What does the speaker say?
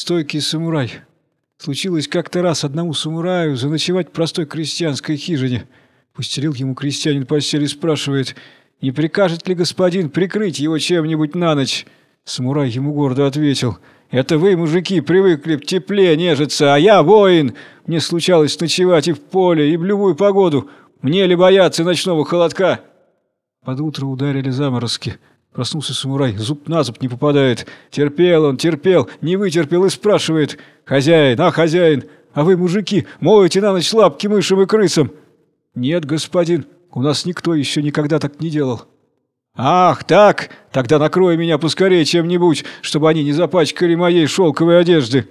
Стойкий самурай. Случилось как-то раз одному самураю заночевать в простой крестьянской хижине. Постелил ему крестьянин постель и спрашивает, не прикажет ли господин прикрыть его чем-нибудь на ночь? Самурай ему гордо ответил, «Это вы, мужики, привыкли в тепле нежиться, а я воин. Мне случалось ночевать и в поле, и в любую погоду. Мне ли бояться ночного холодка?» Под утро ударили заморозки. Проснулся самурай, зуб на зуб не попадает. Терпел он, терпел, не вытерпел и спрашивает. «Хозяин, а хозяин, а вы, мужики, моете на ночь лапки мышам и крысам?» «Нет, господин, у нас никто еще никогда так не делал». «Ах, так! Тогда накрой меня поскорее чем-нибудь, чтобы они не запачкали моей шелковой одежды!»